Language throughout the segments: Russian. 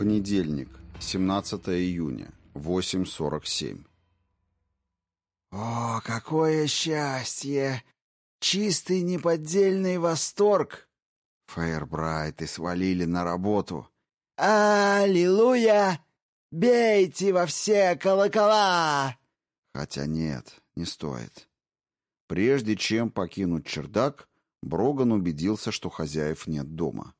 Понедельник, 17 июня, 8.47. «О, какое счастье! Чистый неподдельный восторг!» Фейербрайты свалили на работу. «Аллилуйя! Бейте во все колокола!» Хотя нет, не стоит. Прежде чем покинуть чердак, Броган убедился, что хозяев нет дома.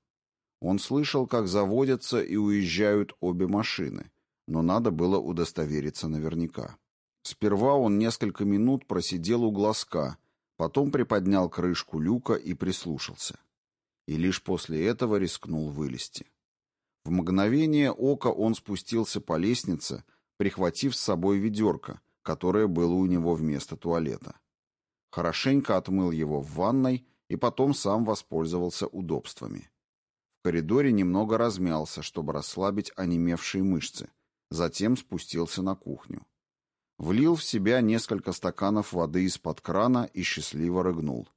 Он слышал, как заводятся и уезжают обе машины, но надо было удостовериться наверняка. Сперва он несколько минут просидел у глазка, потом приподнял крышку люка и прислушался. И лишь после этого рискнул вылезти. В мгновение ока он спустился по лестнице, прихватив с собой ведерко, которое было у него вместо туалета. Хорошенько отмыл его в ванной и потом сам воспользовался удобствами. В коридоре немного размялся, чтобы расслабить онемевшие мышцы, затем спустился на кухню. Влил в себя несколько стаканов воды из-под крана и счастливо рыгнул.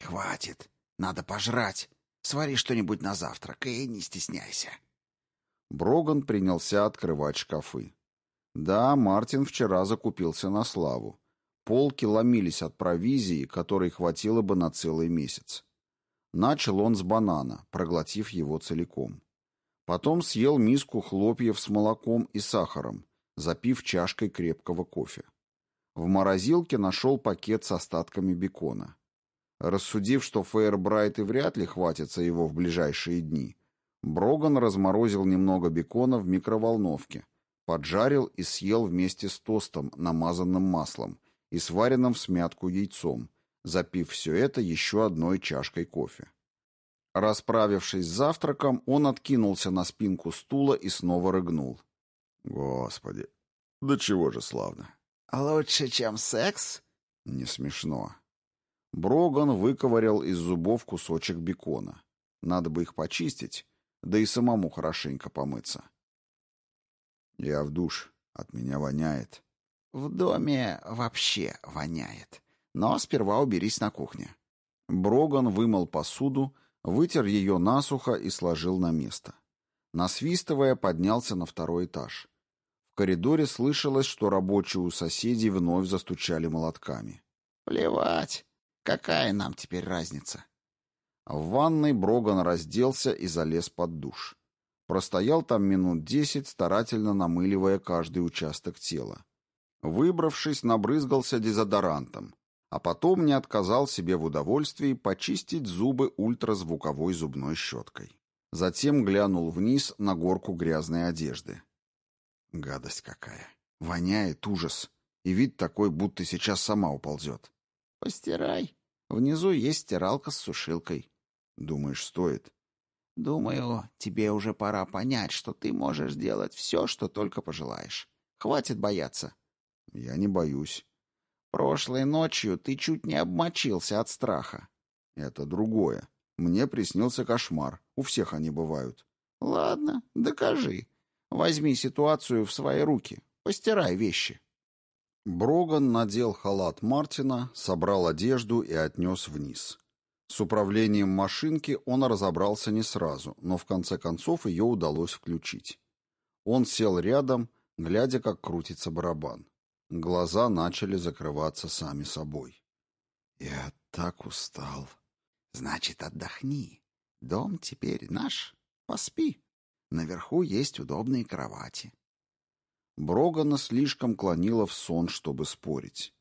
«Хватит, надо пожрать. Свари что-нибудь на завтрак и не стесняйся». Броган принялся открывать шкафы. Да, Мартин вчера закупился на славу. Полки ломились от провизии, которой хватило бы на целый месяц. Начал он с банана, проглотив его целиком. Потом съел миску хлопьев с молоком и сахаром, запив чашкой крепкого кофе. В морозилке нашел пакет с остатками бекона. Рассудив, что Фейербрайт и вряд ли хватится его в ближайшие дни, Броган разморозил немного бекона в микроволновке, поджарил и съел вместе с тостом, намазанным маслом, и сваренным в смятку яйцом, запив все это еще одной чашкой кофе. Расправившись с завтраком, он откинулся на спинку стула и снова рыгнул. Господи, да чего же славно. Лучше, чем секс? Не смешно. Броган выковырял из зубов кусочек бекона. Надо бы их почистить, да и самому хорошенько помыться. Я в душ, от меня воняет. В доме вообще воняет. Но сперва уберись на кухне. Броган вымыл посуду, вытер ее насухо и сложил на место. Насвистывая, поднялся на второй этаж. В коридоре слышалось, что рабочие у соседей вновь застучали молотками. «Плевать. Какая нам теперь разница?» В ванной Броган разделся и залез под душ. Простоял там минут десять, старательно намыливая каждый участок тела. Выбравшись, набрызгался дезодорантом, а потом не отказал себе в удовольствии почистить зубы ультразвуковой зубной щеткой. Затем глянул вниз на горку грязной одежды. Гадость какая! Воняет ужас! И вид такой, будто сейчас сама уползет. Постирай. Внизу есть стиралка с сушилкой. Думаешь, стоит? Думаю, тебе уже пора понять, что ты можешь делать все, что только пожелаешь. Хватит бояться. Я не боюсь. Прошлой ночью ты чуть не обмочился от страха. Это другое. Мне приснился кошмар. У всех они бывают. Ладно, докажи. Возьми ситуацию в свои руки. Постирай вещи. Броган надел халат Мартина, собрал одежду и отнес вниз. С управлением машинки он разобрался не сразу, но в конце концов ее удалось включить. Он сел рядом, глядя, как крутится барабан. Глаза начали закрываться сами собой. «Я так устал». «Значит, отдохни. Дом теперь наш. Поспи. Наверху есть удобные кровати». Брогана слишком клонила в сон, чтобы спорить.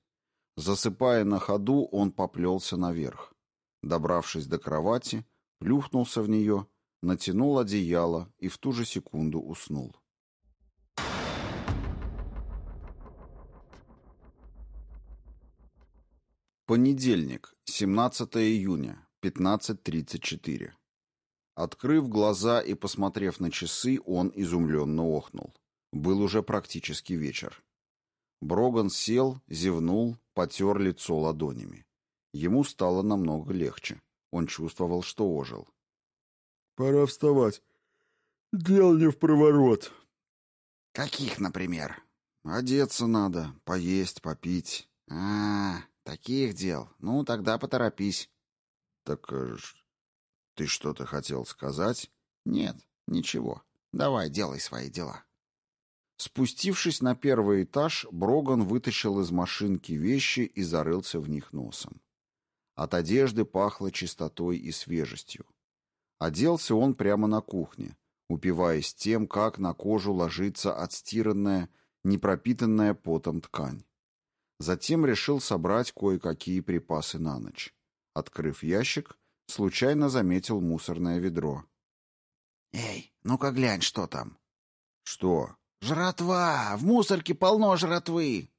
Засыпая на ходу, он поплелся наверх. Добравшись до кровати, плюхнулся в нее, натянул одеяло и в ту же секунду уснул. Понедельник, 17 июня, 15.34. Открыв глаза и посмотрев на часы, он изумленно охнул. Был уже практически вечер. Броган сел, зевнул, потер лицо ладонями. Ему стало намного легче. Он чувствовал, что ожил. «Пора вставать. Дел не в проворот». «Каких, например?» «Одеться надо, поесть, попить». «А, Таких дел. Ну, тогда поторопись. Так э, ты что-то хотел сказать? Нет, ничего. Давай, делай свои дела. Спустившись на первый этаж, Броган вытащил из машинки вещи и зарылся в них носом. От одежды пахло чистотой и свежестью. Оделся он прямо на кухне, упиваясь тем, как на кожу ложится отстиранная, непропитанная потом ткань. Затем решил собрать кое-какие припасы на ночь. Открыв ящик, случайно заметил мусорное ведро. «Эй, ну-ка глянь, что там». «Что?» «Жратва! В мусорке полно жратвы!»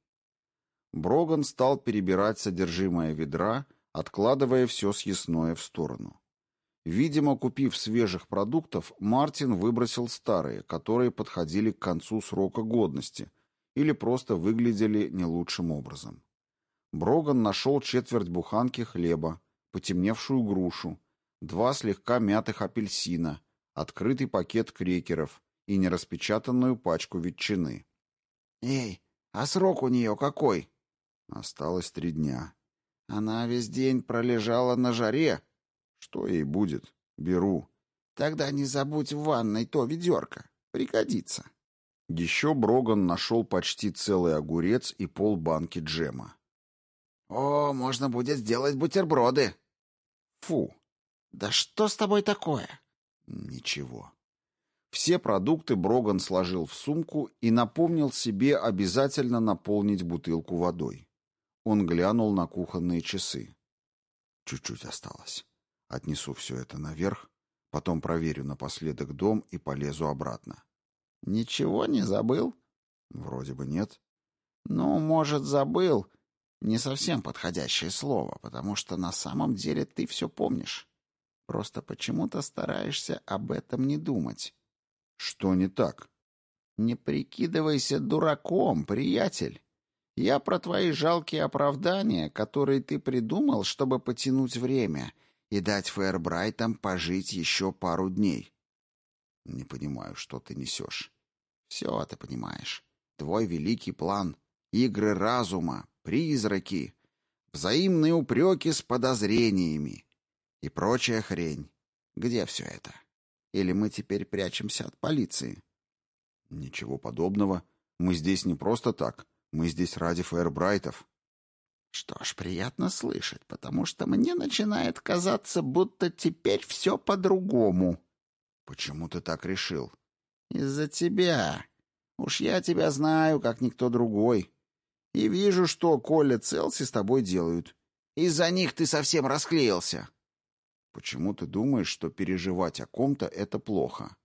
Броган стал перебирать содержимое ведра, откладывая все съестное в сторону. Видимо, купив свежих продуктов, Мартин выбросил старые, которые подходили к концу срока годности или просто выглядели не лучшим образом. Броган нашел четверть буханки хлеба, потемневшую грушу, два слегка мятых апельсина, открытый пакет крекеров и нераспечатанную пачку ветчины. «Эй, а срок у нее какой?» Осталось три дня. «Она весь день пролежала на жаре?» Что ей будет? Беру. Тогда не забудь в ванной то ведерко. Пригодится. Еще Броган нашел почти целый огурец и полбанки джема. О, можно будет сделать бутерброды. Фу. Да что с тобой такое? Ничего. Все продукты Броган сложил в сумку и напомнил себе обязательно наполнить бутылку водой. Он глянул на кухонные часы. Чуть-чуть осталось. Отнесу все это наверх, потом проверю напоследок дом и полезу обратно. Ничего не забыл? Вроде бы нет. Ну, может, забыл. Не совсем подходящее слово, потому что на самом деле ты все помнишь. Просто почему-то стараешься об этом не думать. Что не так? Не прикидывайся дураком, приятель. Я про твои жалкие оправдания, которые ты придумал, чтобы потянуть время — и дать Фэрбрайтам пожить еще пару дней. Не понимаю, что ты несешь. Все ты понимаешь. Твой великий план. Игры разума, призраки, взаимные упреки с подозрениями и прочая хрень. Где все это? Или мы теперь прячемся от полиции? Ничего подобного. Мы здесь не просто так. Мы здесь ради Фэрбрайтов. Что ж, приятно слышать, потому что мне начинает казаться, будто теперь все по-другому. Почему ты так решил? Из-за тебя. Уж я тебя знаю, как никто другой. И вижу, что Коля Целси с тобой делают. Из-за них ты совсем расклеился. Почему ты думаешь, что переживать о ком-то — это плохо?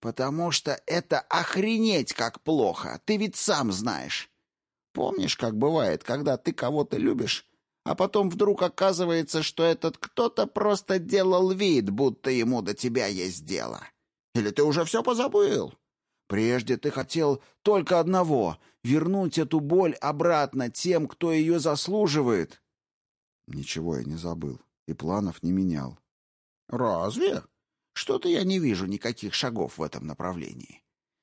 Потому что это охренеть как плохо, ты ведь сам знаешь. Помнишь, как бывает, когда ты кого-то любишь, а потом вдруг оказывается, что этот кто-то просто делал вид, будто ему до тебя есть дело? Или ты уже все позабыл? Прежде ты хотел только одного — вернуть эту боль обратно тем, кто ее заслуживает. Ничего я не забыл и планов не менял. Разве? Что-то я не вижу никаких шагов в этом направлении.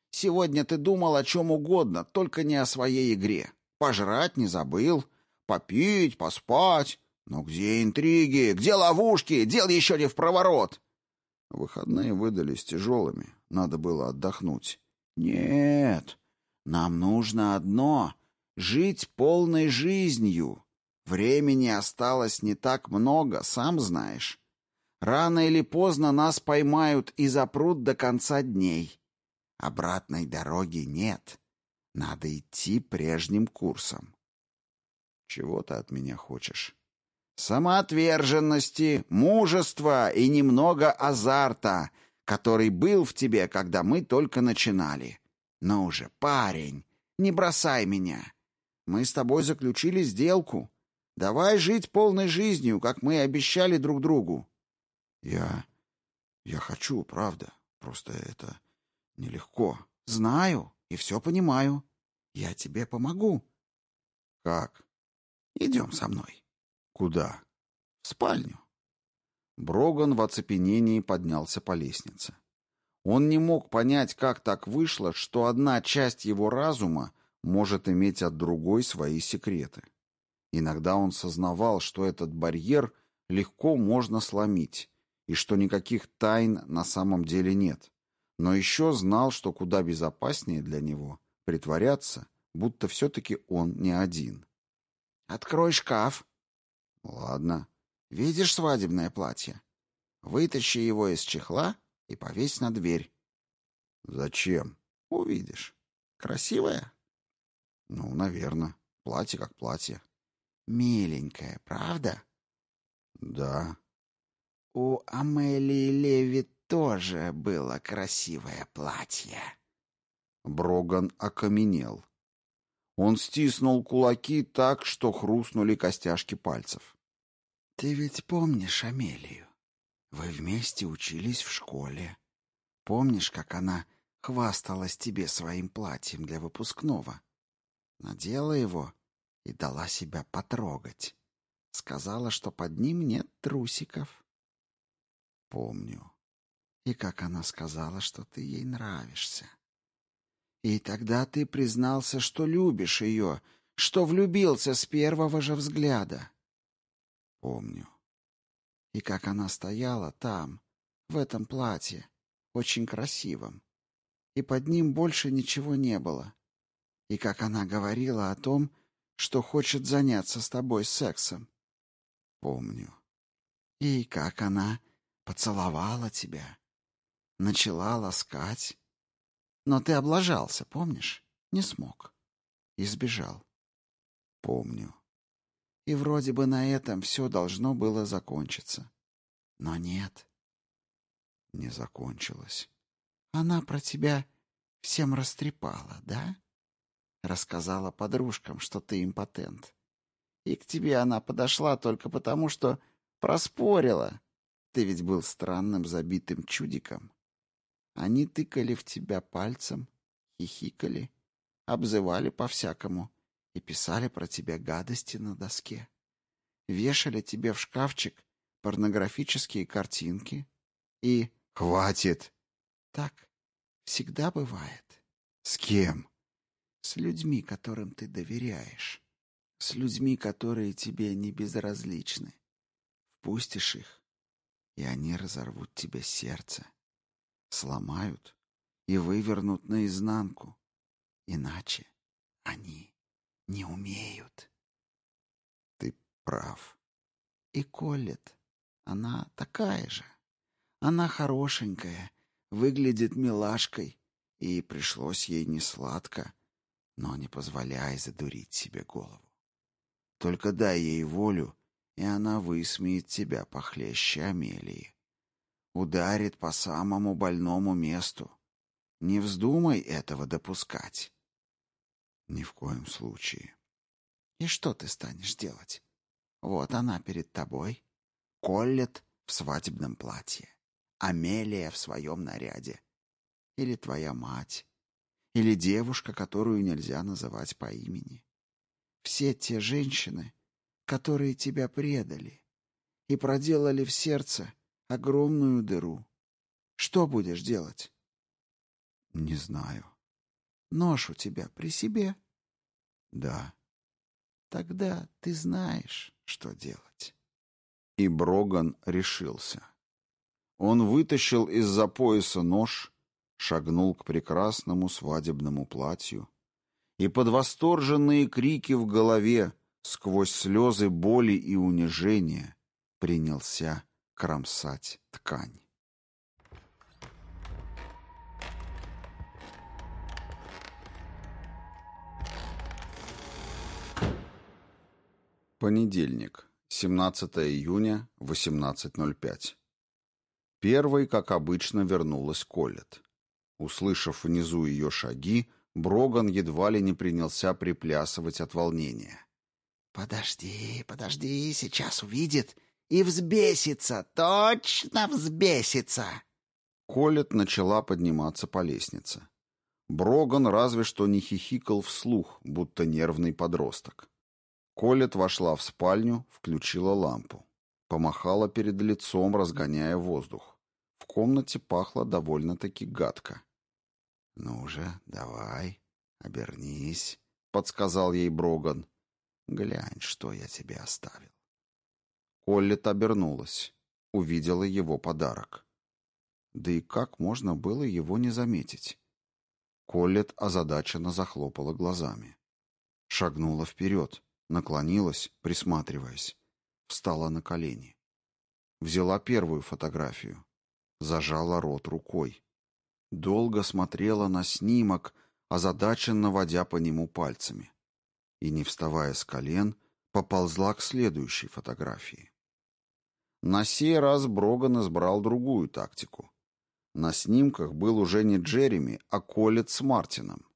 Сегодня ты думал о чем угодно, только не о своей игре. Пожрать не забыл, попить, поспать. Но где интриги, где ловушки, дел еще не в проворот. Выходные выдались тяжелыми, надо было отдохнуть. Нет, нам нужно одно — жить полной жизнью. Времени осталось не так много, сам знаешь. Рано или поздно нас поймают и запрут до конца дней. Обратной дороги нет. Надо идти прежним курсом. Чего ты от меня хочешь? Самоотверженности, мужества и немного азарта, который был в тебе, когда мы только начинали. Но уже, парень, не бросай меня. Мы с тобой заключили сделку. Давай жить полной жизнью, как мы и обещали друг другу. Я... я хочу, правда. Просто это нелегко. Знаю и все понимаю. Я тебе помогу. Как? Идем со мной. Куда? В спальню. Броган в оцепенении поднялся по лестнице. Он не мог понять, как так вышло, что одна часть его разума может иметь от другой свои секреты. Иногда он сознавал, что этот барьер легко можно сломить, и что никаких тайн на самом деле нет. но еще знал, что куда безопаснее для него притворяться, будто все-таки он не один. «Открой шкаф». «Ладно». «Видишь свадебное платье? Вытащи его из чехла и повесь на дверь». «Зачем?» «Увидишь. Красивое?» «Ну, наверное. Платье как платье». «Миленькое, правда?» «Да». «У Амелии Леви тоже было красивое платье». Броган окаменел. Он стиснул кулаки так, что хрустнули костяшки пальцев. «Ты ведь помнишь Амелию? Вы вместе учились в школе. Помнишь, как она хвасталась тебе своим платьем для выпускного? Надела его и дала себя потрогать. Сказала, что под ним нет трусиков. Помню. И как она сказала, что ты ей нравишься. И тогда ты признался, что любишь ее, что влюбился с первого же взгляда. Помню. И как она стояла там, в этом платье, очень красивом, и под ним больше ничего не было. И как она говорила о том, что хочет заняться с тобой сексом. Помню. И как она поцеловала тебя, начала ласкать. Но ты облажался, помнишь? Не смог. И сбежал. Помню. И вроде бы на этом все должно было закончиться. Но нет. Не закончилось. Она про тебя всем растрепала, да? Рассказала подружкам, что ты импотент. И к тебе она подошла только потому, что проспорила. Ты ведь был странным забитым чудиком. Они тыкали в тебя пальцем, хихикали, обзывали по-всякому и писали про тебя гадости на доске. Вешали тебе в шкафчик порнографические картинки и... «Хватит!» Так всегда бывает. «С кем?» С людьми, которым ты доверяешь. С людьми, которые тебе не безразличны. Впустишь их, и они разорвут тебе сердце. Сломают и вывернут наизнанку. Иначе они не умеют. Ты прав. И Коллет, она такая же. Она хорошенькая, выглядит милашкой, и пришлось ей не сладко, но не позволяй задурить себе голову. Только дай ей волю, и она высмеет тебя похлеще Амелии. Ударит по самому больному месту. Не вздумай этого допускать. Ни в коем случае. И что ты станешь делать? Вот она перед тобой. Коллет в свадебном платье. Амелия в своем наряде. Или твоя мать. Или девушка, которую нельзя называть по имени. Все те женщины, которые тебя предали и проделали в сердце огромную дыру. Что будешь делать? Не знаю. Нож у тебя при себе? Да. Тогда ты знаешь, что делать. И Броган решился. Он вытащил из-за пояса нож, шагнул к прекрасному свадебному платью и под восторженные крики в голове, сквозь слезы боли и унижения, принялся кромсать ткань. Понедельник, 17 июня, 18.05. Первой, как обычно, вернулась Колет. Услышав внизу ее шаги, Броган едва ли не принялся приплясывать от волнения. «Подожди, подожди, сейчас увидит и взбесится, точно взбесится!» Колет начала подниматься по лестнице. Броган разве что не хихикал вслух, будто нервный подросток. Колет вошла в спальню, включила лампу. Помахала перед лицом, разгоняя воздух. В комнате пахло довольно-таки гадко. «Ну же, давай, обернись», — подсказал ей Броган. «Глянь, что я тебе оставил». Коллет обернулась, увидела его подарок. Да и как можно было его не заметить? Коллет озадаченно захлопала глазами. Шагнула вперед, наклонилась, присматриваясь. Встала на колени. Взяла первую фотографию. Зажала рот рукой. Долго смотрела на снимок, озадаченно водя по нему пальцами. И, не вставая с колен, поползла к следующей фотографии. На сей раз Броган избрал другую тактику. На снимках был уже не Джереми, а Колет с Мартином.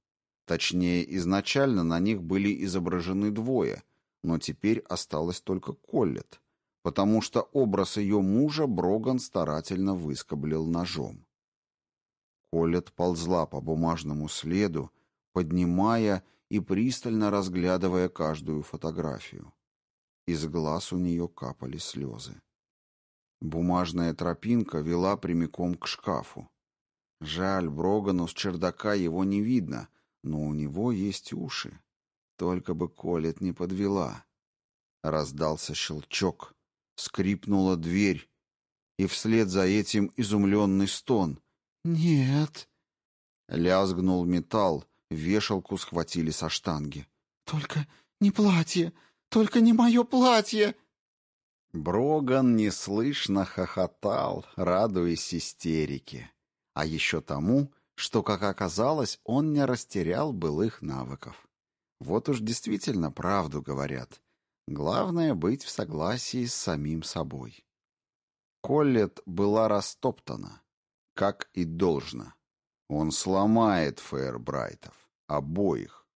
Точнее, изначально на них были изображены двое, но теперь осталось только Коллет, потому что образ ее мужа Броган старательно выскоблил ножом. Коллет ползла по бумажному следу, поднимая и пристально разглядывая каждую фотографию. Из глаз у нее капали слезы. Бумажная тропинка вела прямиком к шкафу. Жаль, Брогану с чердака его не видно, но у него есть уши. Только бы Колет не подвела. Раздался щелчок, скрипнула дверь, и вслед за этим изумленный стон. «Нет!» Лязгнул металл, вешалку схватили со штанги. «Только не платье! Только не мое платье!» Броган неслышно хохотал, радуясь истерике. А еще тому, что, как оказалось, он не растерял былых навыков. Вот уж действительно правду говорят. Главное — быть в согласии с самим собой. Коллет была растоптана, как и должно. Он сломает Фейербрайтов, обоих.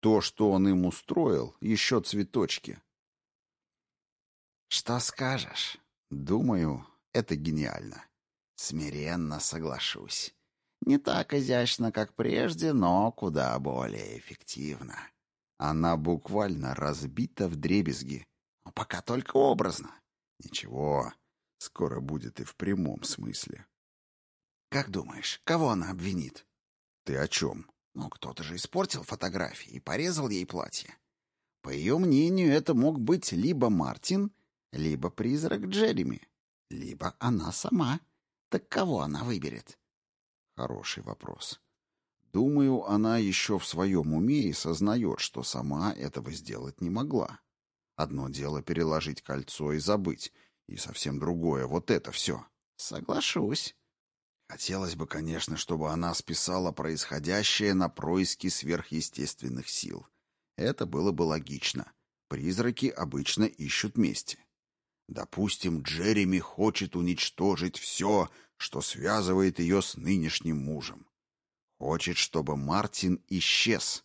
То, что он им устроил, еще цветочки — что скажешь? Думаю, это гениально. Смиренно соглашусь. Не так изящно, как прежде, но куда более эффективно. Она буквально разбита в дребезги. Но пока только образно. Ничего, скоро будет и в прямом смысле. Как думаешь, кого она обвинит? Ты о чем? Ну, кто-то же испортил фотографии и порезал ей платье. По ее мнению, это мог быть либо Мартин, либо призрак Джереми, либо она сама. Так кого она выберет? Хороший вопрос. Думаю, она еще в своем уме и сознает, что сама этого сделать не могла. Одно дело переложить кольцо и забыть, и совсем другое вот это все. Соглашусь. Хотелось бы, конечно, чтобы она списала происходящее на происки сверхъестественных сил. Это было бы логично. Призраки обычно ищут мести. Допустим, Джереми хочет уничтожить все, что связывает ее с нынешним мужем. Хочет, чтобы Мартин исчез.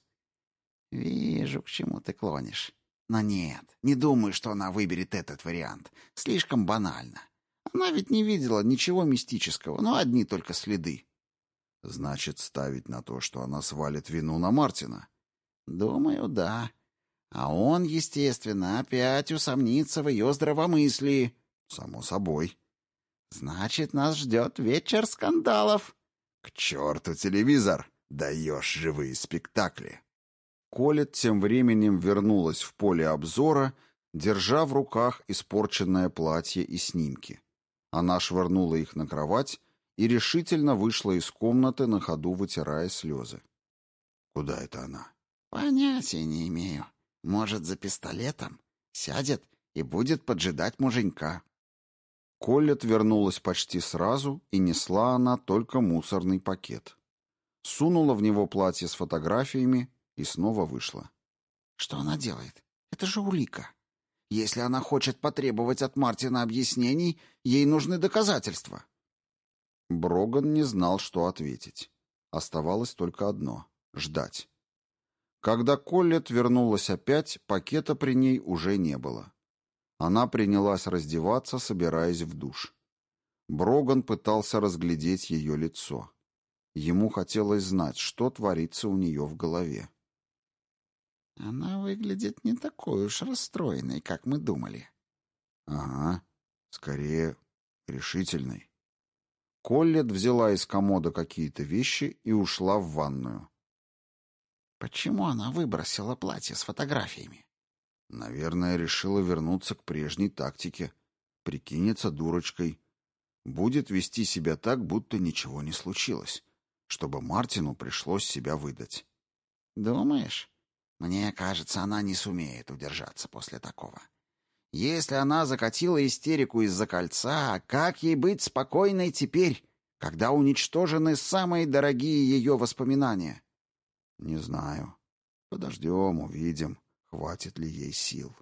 Вижу, к чему ты клонишь. Но нет, не думаю, что она выберет этот вариант. Слишком банально. Она ведь не видела ничего мистического, но одни только следы. Значит, ставить на то, что она свалит вину на Мартина? Думаю, да. А он, естественно, опять усомнится в ее здравомыслии. Само собой. Значит, нас ждет вечер скандалов. К черту телевизор! Даешь живые спектакли. Колет тем временем вернулась в поле обзора, держа в руках испорченное платье и снимки. Она швырнула их на кровать и решительно вышла из комнаты, на ходу вытирая слезы. Куда это она? Понятия не имею. Может, за пистолетом? Сядет и будет поджидать муженька. Коллет вернулась почти сразу, и несла она только мусорный пакет. Сунула в него платье с фотографиями и снова вышла. Что она делает? Это же улика. Если она хочет потребовать от Мартина объяснений, ей нужны доказательства. Броган не знал, что ответить. Оставалось только одно — ждать. Когда Коллет вернулась опять, пакета при ней уже не было. Она принялась раздеваться, собираясь в душ. Броган пытался разглядеть ее лицо. Ему хотелось знать, что творится у нее в голове. «Она выглядит не такой уж расстроенной, как мы думали». «Ага, скорее решительной». Коллет взяла из комода какие-то вещи и ушла в ванную. Почему она выбросила платье с фотографиями? Наверное, решила вернуться к прежней тактике. Прикинется дурочкой. Будет вести себя так, будто ничего не случилось, чтобы Мартину пришлось себя выдать. «Думаешь? Мне кажется, она не сумеет удержаться после такого. Если она закатила истерику из-за кольца, как ей быть спокойной теперь, когда уничтожены самые дорогие ее воспоминания?» «Не знаю. Подождем, увидим, хватит ли ей сил».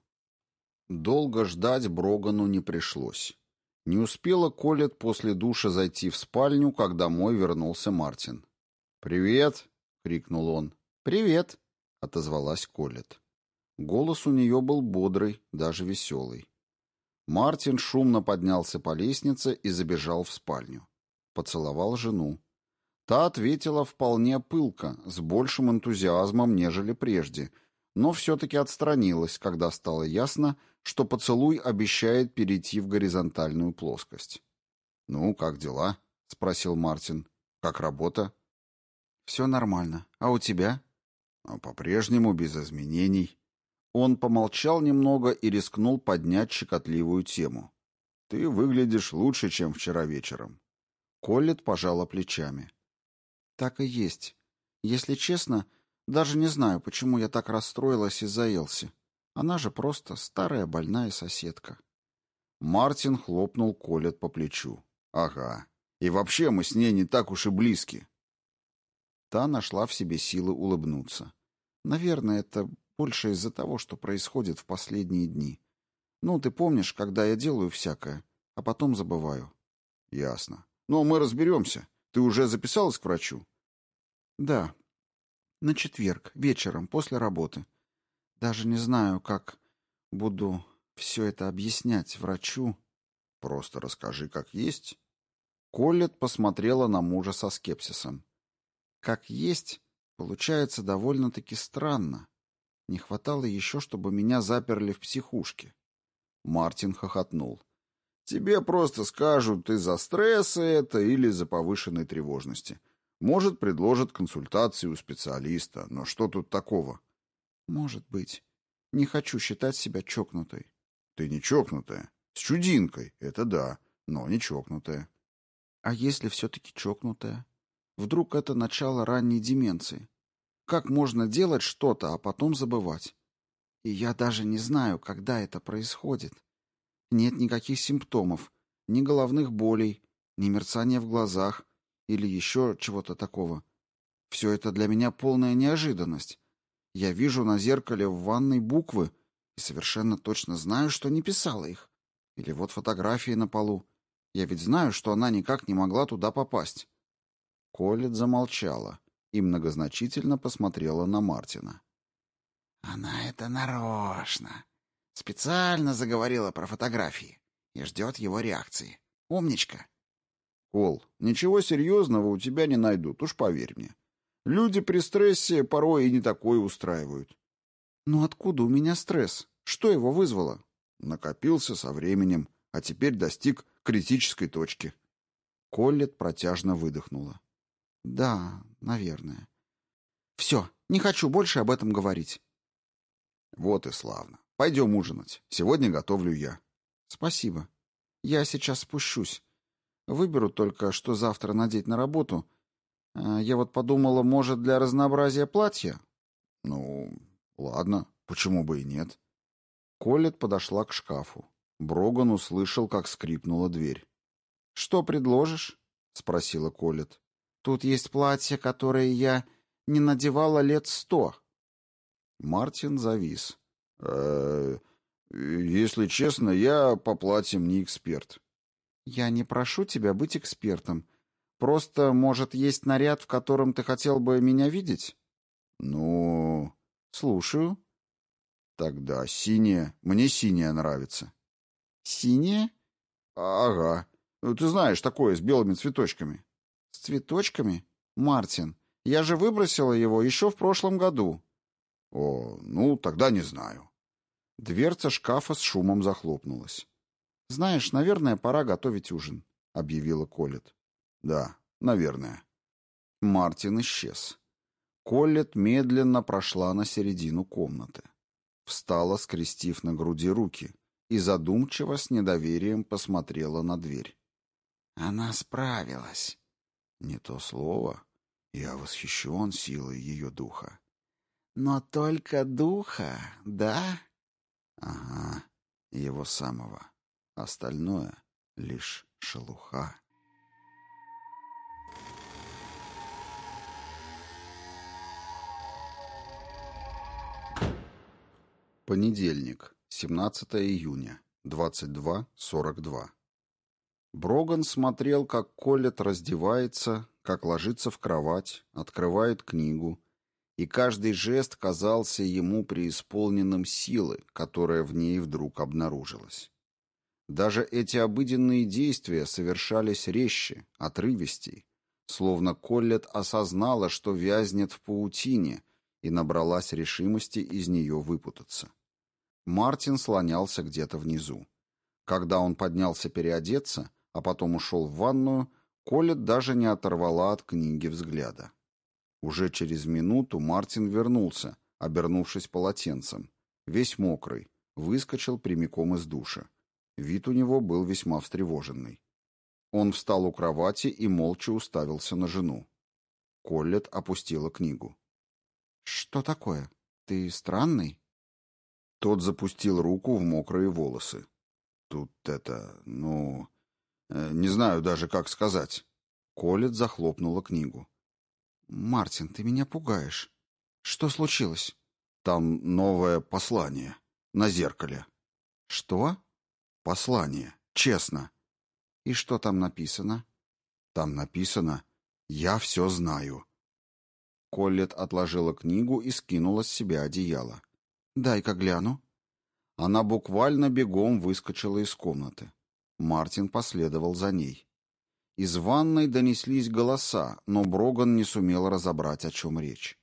Долго ждать Брогану не пришлось. Не успела Колет после душа зайти в спальню, как домой вернулся Мартин. «Привет!» — крикнул он. «Привет!» — отозвалась Колет. Голос у нее был бодрый, даже веселый. Мартин шумно поднялся по лестнице и забежал в спальню. Поцеловал жену. Та ответила вполне пылко, с большим энтузиазмом, нежели прежде, но все-таки отстранилась, когда стало ясно, что поцелуй обещает перейти в горизонтальную плоскость. «Ну, как дела?» — спросил Мартин. «Как работа?» «Все нормально. А у тебя?» «А «По-прежнему без изменений». Он помолчал немного и рискнул поднять щекотливую тему. «Ты выглядишь лучше, чем вчера вечером». Коллет пожала плечами. «Так и есть. Если честно, даже не знаю, почему я так расстроилась из-за Элси. Она же просто старая больная соседка». Мартин хлопнул Колет по плечу. «Ага. И вообще мы с ней не так уж и близки». Та нашла в себе силы улыбнуться. «Наверное, это больше из-за того, что происходит в последние дни. Ну, ты помнишь, когда я делаю всякое, а потом забываю». «Ясно. Но мы разберемся. Ты уже записалась к врачу?» «Да. На четверг, вечером, после работы. Даже не знаю, как буду все это объяснять врачу». «Просто расскажи, как есть». Коллет посмотрела на мужа со скепсисом. «Как есть, получается довольно-таки странно. Не хватало еще, чтобы меня заперли в психушке». Мартин хохотнул. Тебе просто скажут, из-за стресса это или из-за повышенной тревожности. Может, предложат консультацию у специалиста, но что тут такого? Может быть. Не хочу считать себя чокнутой. Ты не чокнутая. С чудинкой, это да, но не чокнутая. А если все-таки чокнутая? Вдруг это начало ранней деменции? Как можно делать что-то, а потом забывать? И я даже не знаю, когда это происходит. Нет никаких симптомов, ни головных болей, ни мерцания в глазах или еще чего-то такого. Все это для меня полная неожиданность. Я вижу на зеркале в ванной буквы и совершенно точно знаю, что не писала их. Или вот фотографии на полу. Я ведь знаю, что она никак не могла туда попасть. Коллет замолчала и многозначительно посмотрела на Мартина. «Она это нарочно. Специально заговорила про фотографии и ждет его реакции. Умничка. Кол, ничего серьезного у тебя не найдут, уж поверь мне. Люди при стрессе порой и не такое устраивают. Ну откуда у меня стресс? Что его вызвало? Накопился со временем, а теперь достиг критической точки. Коллет протяжно выдохнула. Да, наверное. Все, не хочу больше об этом говорить. Вот и славно. Пойдем ужинать. Сегодня готовлю я. Спасибо. Я сейчас спущусь. Выберу только, что завтра надеть на работу. А, я вот подумала, может, для разнообразия платья? Ну, ладно, почему бы и нет. Колет подошла к шкафу. Броган услышал, как скрипнула дверь. «Что предложишь?» — спросила Колет. «Тут есть платье, которое я не надевала лет сто». Мартин завис. Э, если честно, я по платьям не эксперт. Я не прошу тебя быть экспертом. Просто, может, есть наряд, в котором ты хотел бы меня видеть? Ну, слушаю. Тогда синяя. Мне синяя нравится. Синяя? Ага. Ты знаешь, такое с белыми цветочками. С цветочками? Мартин, я же выбросила его еще в прошлом году. О, ну, тогда не знаю. Дверца шкафа с шумом захлопнулась. «Знаешь, наверное, пора готовить ужин», — объявила Колет. «Да, наверное». Мартин исчез. Коллет медленно прошла на середину комнаты. Встала, скрестив на груди руки, и задумчиво с недоверием посмотрела на дверь. Она справилась. Не то слово. Я восхищен силой ее духа. Но только духа, да? Ага, его самого. Остальное — лишь шелуха. Понедельник, 17 июня, 22.42. Броган смотрел, как Колет раздевается, как ложится в кровать, открывает книгу, и каждый жест казался ему преисполненным силы, которая в ней вдруг обнаружилась. Даже эти обыденные действия совершались резче, отрывистей, словно Коллет осознала, что вязнет в паутине, и набралась решимости из нее выпутаться. Мартин слонялся где-то внизу. Когда он поднялся переодеться, а потом ушел в ванную, Колет даже не оторвала от книги взгляда. Уже через минуту Мартин вернулся, обернувшись полотенцем, весь мокрый, выскочил прямиком из душа. Вид у него был весьма встревоженный. Он встал у кровати и молча уставился на жену. Коллет опустила книгу. «Что такое? Ты странный?» Тот запустил руку в мокрые волосы. Тут это, ну... Э, не знаю даже, как сказать. Колет захлопнула книгу. «Мартин, ты меня пугаешь. Что случилось?» «Там новое послание. На зеркале». «Что?» «Послание. Честно». «И что там написано?» «Там написано «Я все знаю». Коллет отложила книгу и скинула с себя одеяло. «Дай-ка гляну». Она буквально бегом выскочила из комнаты. Мартин последовал за ней. Из ванной донеслись голоса, но Броган не сумел разобрать, о чем речь.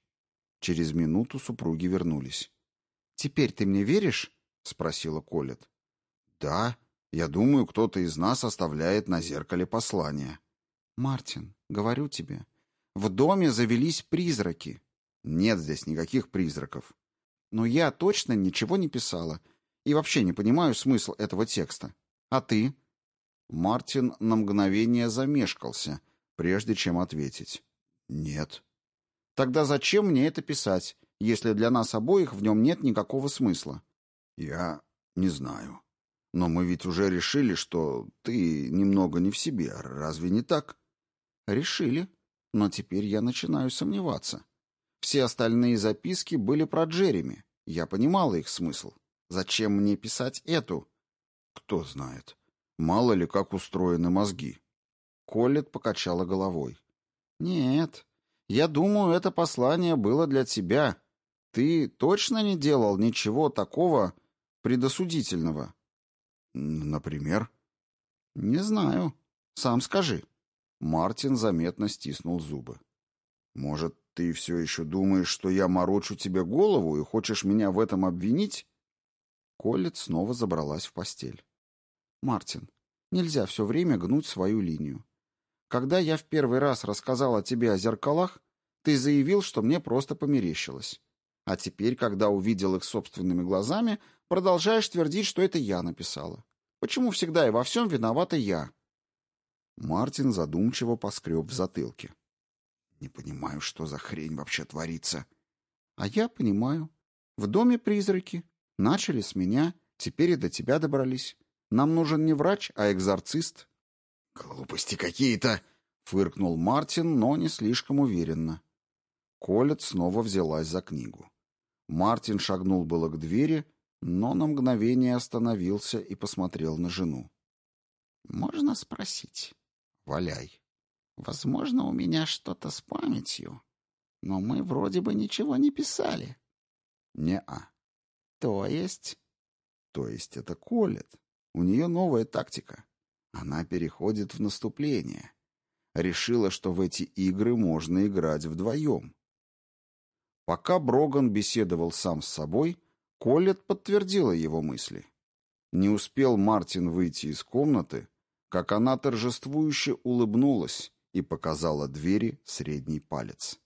Через минуту супруги вернулись. «Теперь ты мне веришь?» — спросила Колет. «Да, я думаю, кто-то из нас оставляет на зеркале послание». «Мартин, говорю тебе, в доме завелись призраки». «Нет здесь никаких призраков». Но я точно ничего не писала и вообще не понимаю смысл этого текста. А ты? Мартин на мгновение замешкался, прежде чем ответить. Нет. Тогда зачем мне это писать, если для нас обоих в нем нет никакого смысла? Я не знаю. Но мы ведь уже решили, что ты немного не в себе, разве не так? Решили. Но теперь я начинаю сомневаться. Все остальные записки были про Джереми. Я понимала их смысл. Зачем мне писать эту? Кто знает. Мало ли, как устроены мозги. Коллет покачала головой. Нет, я думаю, это послание было для тебя. Ты точно не делал ничего такого предосудительного? Например? Не знаю. Сам скажи. Мартин заметно стиснул зубы. Может, ты все еще думаешь, что я морочу тебе голову и хочешь меня в этом обвинить? Коллет снова забралась в постель. Мартин, нельзя все время гнуть свою линию. Когда я в первый раз рассказал тебе о зеркалах, ты заявил, что мне просто померещилось. А теперь, когда увидел их собственными глазами, продолжаешь твердить, что это я написала. Почему всегда и во всем виновата я? Мартин задумчиво поскреб в затылке. Не понимаю, что за хрень вообще творится. А я понимаю. В доме призраки. Начали с меня, теперь и до тебя добрались. Нам нужен не врач, а экзорцист. Глупости какие-то, фыркнул Мартин, но не слишком уверенно. Колет снова взялась за книгу. Мартин шагнул было к двери, но на мгновение остановился и посмотрел на жену. «Можно спросить?» «Валяй». Возможно, у меня что-то с памятью, но мы вроде бы ничего не писали. Не-а. То есть? То есть это колет. У нее новая тактика. Она переходит в наступление. Решила, что в эти игры можно играть вдвоем. Пока Броган беседовал сам с собой, Коллет подтвердила его мысли. Не успел Мартин выйти из комнаты, как она торжествующе улыбнулась и показала двери средний палец.